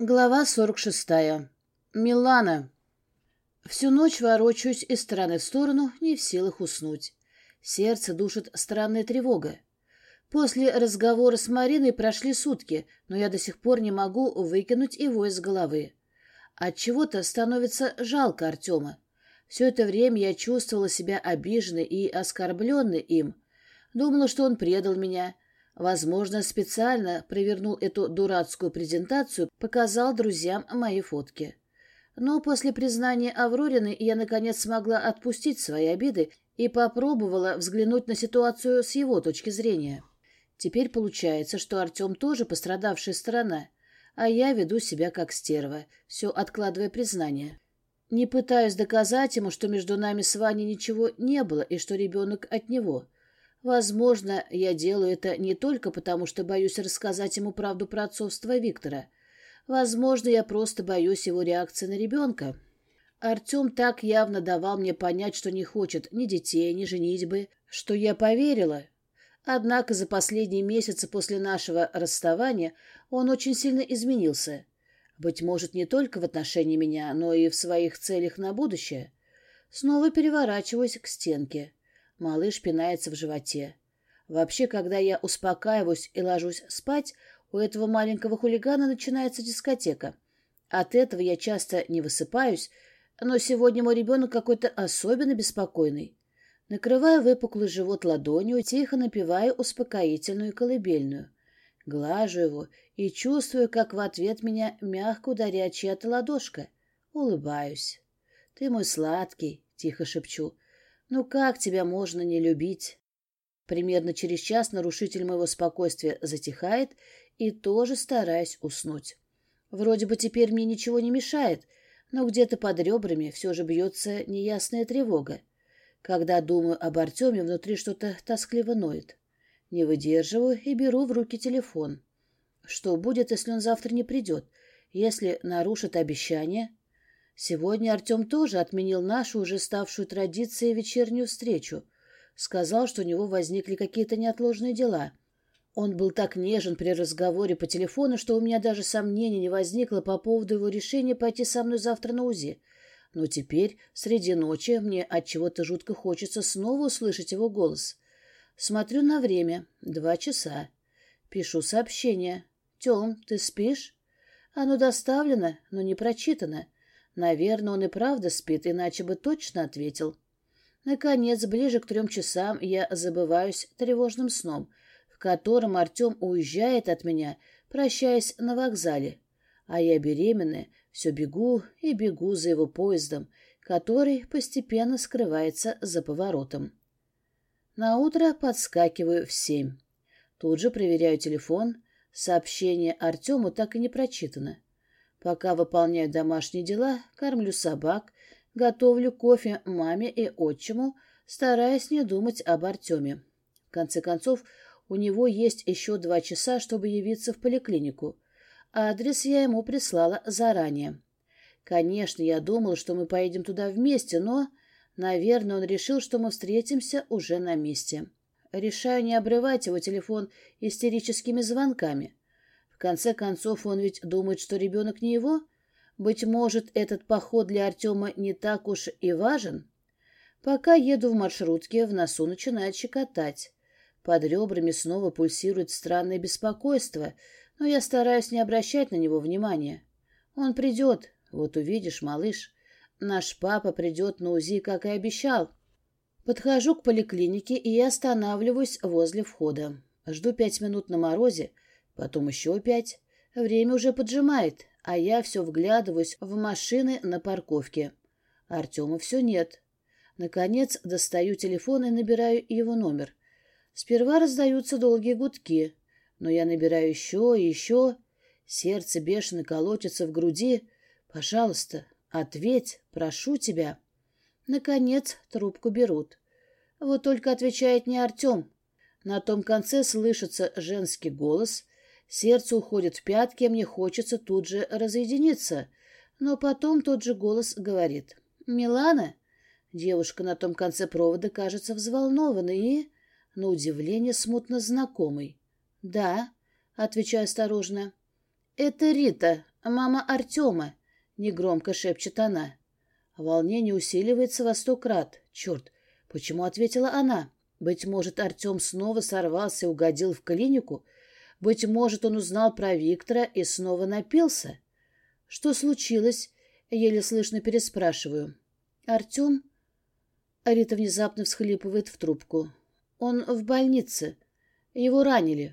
Глава 46. Милана. Всю ночь ворочаюсь из стороны в сторону, не в силах уснуть. Сердце душит странная тревога. После разговора с Мариной прошли сутки, но я до сих пор не могу выкинуть его из головы. От чего то становится жалко Артема. Все это время я чувствовала себя обиженной и оскорбленной им. Думала, что он предал меня, Возможно, специально провернул эту дурацкую презентацию, показал друзьям мои фотки. Но после признания Аврорины я, наконец, смогла отпустить свои обиды и попробовала взглянуть на ситуацию с его точки зрения. Теперь получается, что Артем тоже пострадавшая сторона, а я веду себя как стерва, все откладывая признание. Не пытаюсь доказать ему, что между нами с Ваней ничего не было и что ребенок от него — Возможно, я делаю это не только потому, что боюсь рассказать ему правду про отцовство Виктора. Возможно, я просто боюсь его реакции на ребенка. Артем так явно давал мне понять, что не хочет ни детей, ни женитьбы, что я поверила. Однако за последние месяцы после нашего расставания он очень сильно изменился. Быть может, не только в отношении меня, но и в своих целях на будущее. Снова переворачиваюсь к стенке. Малыш пинается в животе. Вообще, когда я успокаиваюсь и ложусь спать, у этого маленького хулигана начинается дискотека. От этого я часто не высыпаюсь, но сегодня мой ребенок какой-то особенно беспокойный. Накрываю выпуклый живот ладонью тихо напеваю успокоительную колыбельную. Глажу его и чувствую, как в ответ меня мягко ударяет чья-то ладошка. Улыбаюсь. «Ты мой сладкий», — тихо шепчу, — ну как тебя можно не любить? Примерно через час нарушитель моего спокойствия затихает и тоже стараясь уснуть. Вроде бы теперь мне ничего не мешает, но где-то под ребрами все же бьется неясная тревога. Когда думаю об Артеме, внутри что-то тоскливо ноет. Не выдерживаю и беру в руки телефон. Что будет, если он завтра не придет? Если нарушит обещание? Сегодня Артем тоже отменил нашу уже ставшую традицией вечернюю встречу. Сказал, что у него возникли какие-то неотложные дела. Он был так нежен при разговоре по телефону, что у меня даже сомнений не возникло по поводу его решения пойти со мной завтра на УЗИ. Но теперь, среди ночи, мне от чего то жутко хочется снова услышать его голос. Смотрю на время. Два часа. Пишу сообщение. «Тем, ты спишь?» Оно доставлено, но не прочитано. Наверное, он и правда спит, иначе бы точно ответил. Наконец, ближе к трем часам я забываюсь тревожным сном, в котором Артем уезжает от меня, прощаясь на вокзале. А я беременная, все бегу и бегу за его поездом, который постепенно скрывается за поворотом. На утро подскакиваю в семь. Тут же проверяю телефон. Сообщение Артему так и не прочитано. Пока выполняю домашние дела, кормлю собак, готовлю кофе маме и отчиму, стараясь не думать об Артеме. В конце концов, у него есть еще два часа, чтобы явиться в поликлинику. Адрес я ему прислала заранее. Конечно, я думала, что мы поедем туда вместе, но, наверное, он решил, что мы встретимся уже на месте. Решаю не обрывать его телефон истерическими звонками. Конце концов, он ведь думает, что ребенок не его? Быть может, этот поход для Артема не так уж и важен? Пока еду в маршрутке, в носу начинает щекотать. Под ребрами снова пульсирует странное беспокойство, но я стараюсь не обращать на него внимания. Он придет, вот увидишь, малыш. Наш папа придет на УЗИ, как и обещал. Подхожу к поликлинике и останавливаюсь возле входа. Жду пять минут на морозе, Потом еще пять. Время уже поджимает, а я все вглядываюсь в машины на парковке. Артема все нет. Наконец достаю телефон и набираю его номер. Сперва раздаются долгие гудки, но я набираю еще и еще. Сердце бешено колотится в груди. «Пожалуйста, ответь, прошу тебя». Наконец трубку берут. Вот только отвечает не Артем. На том конце слышится женский голос, Сердце уходит в пятки, а мне хочется тут же разъединиться. Но потом тот же голос говорит. «Милана?» Девушка на том конце провода кажется взволнованной и, на удивление, смутно знакомой. «Да», — отвечаю осторожно. «Это Рита», Мама Артема, негромко шепчет она. Волнение усиливается во сто крат. Черт, почему ответила она? Быть может, Артем снова сорвался и угодил в клинику? Быть может, он узнал про Виктора и снова напился? Что случилось? Еле слышно переспрашиваю. Артем? Рита внезапно всхлипывает в трубку. Он в больнице. Его ранили.